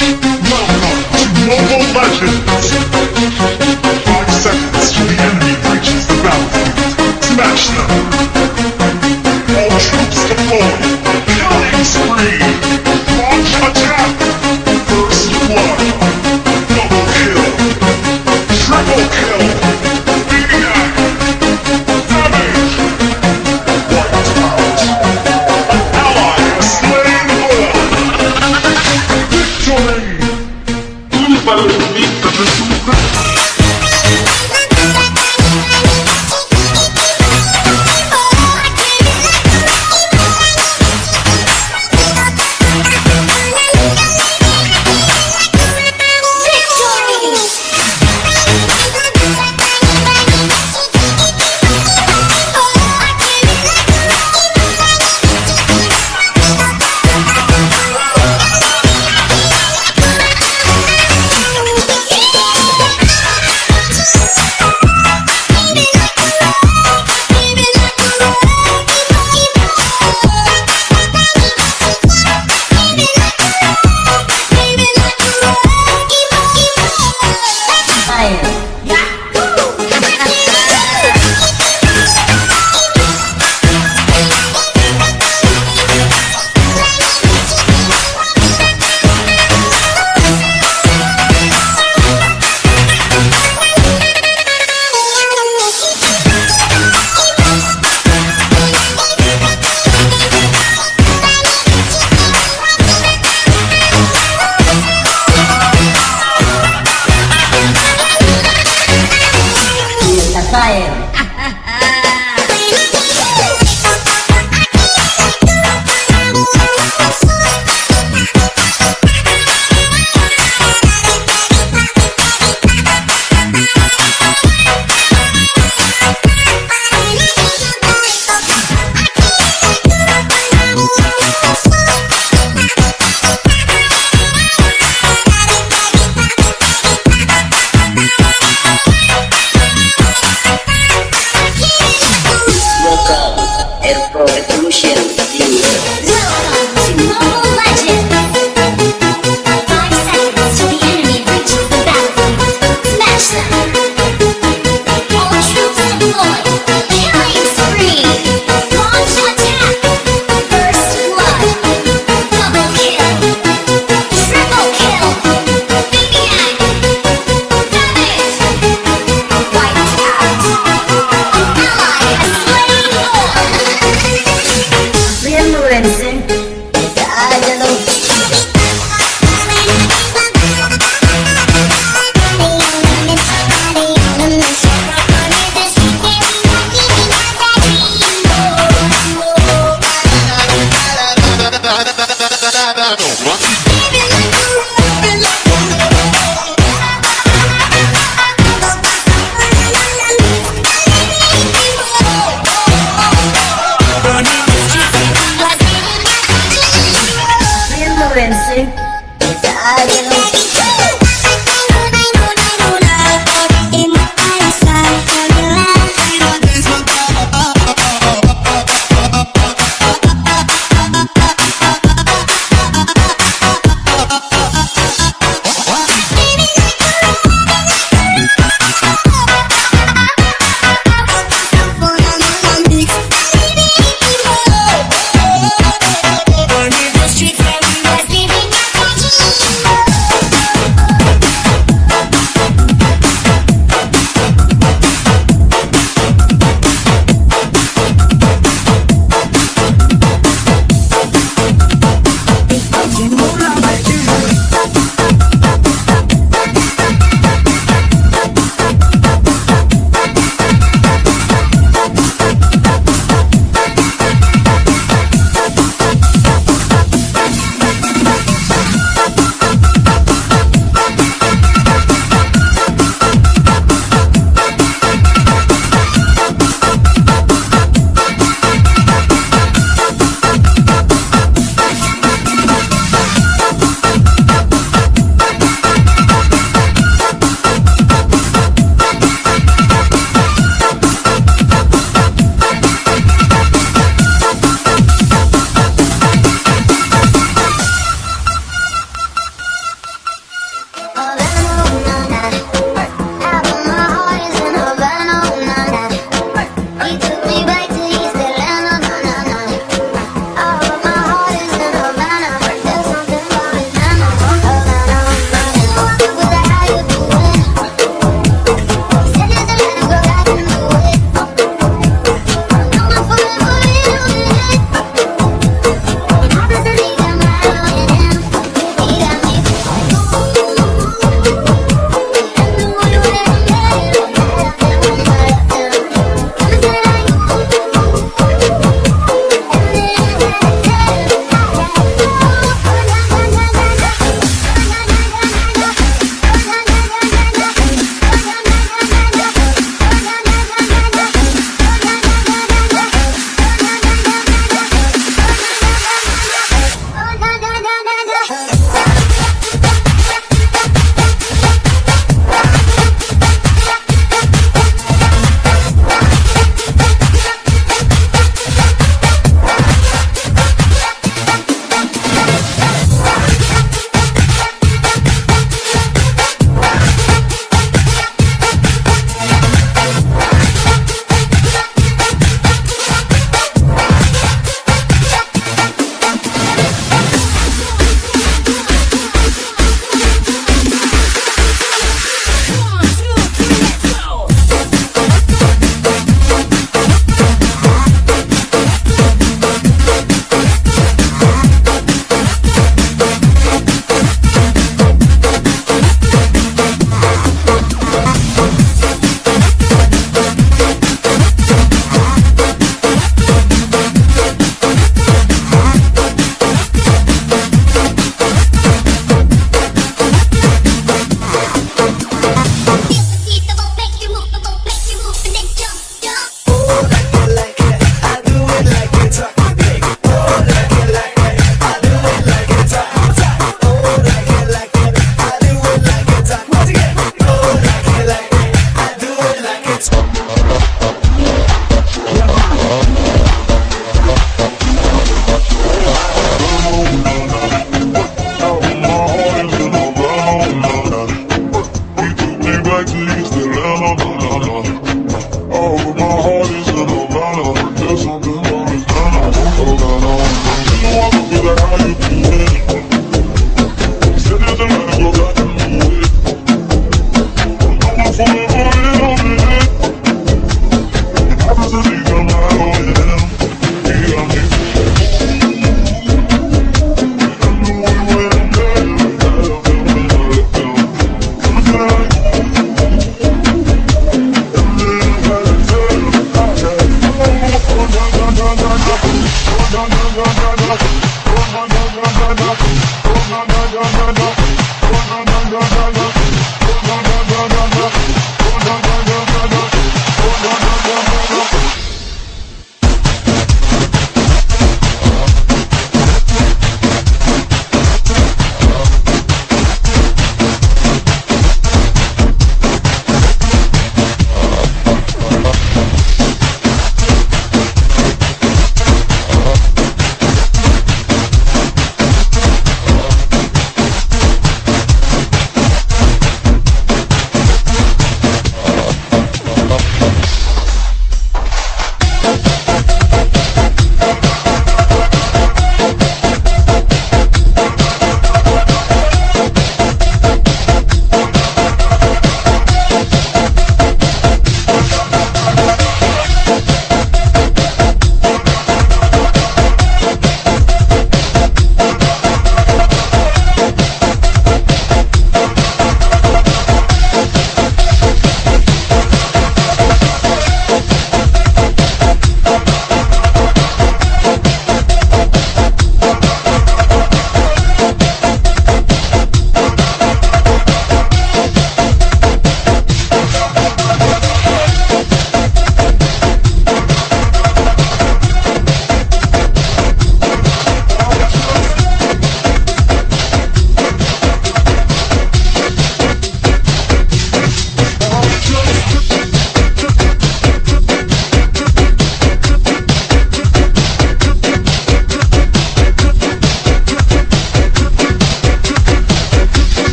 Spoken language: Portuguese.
Whoa. Remembrança Ada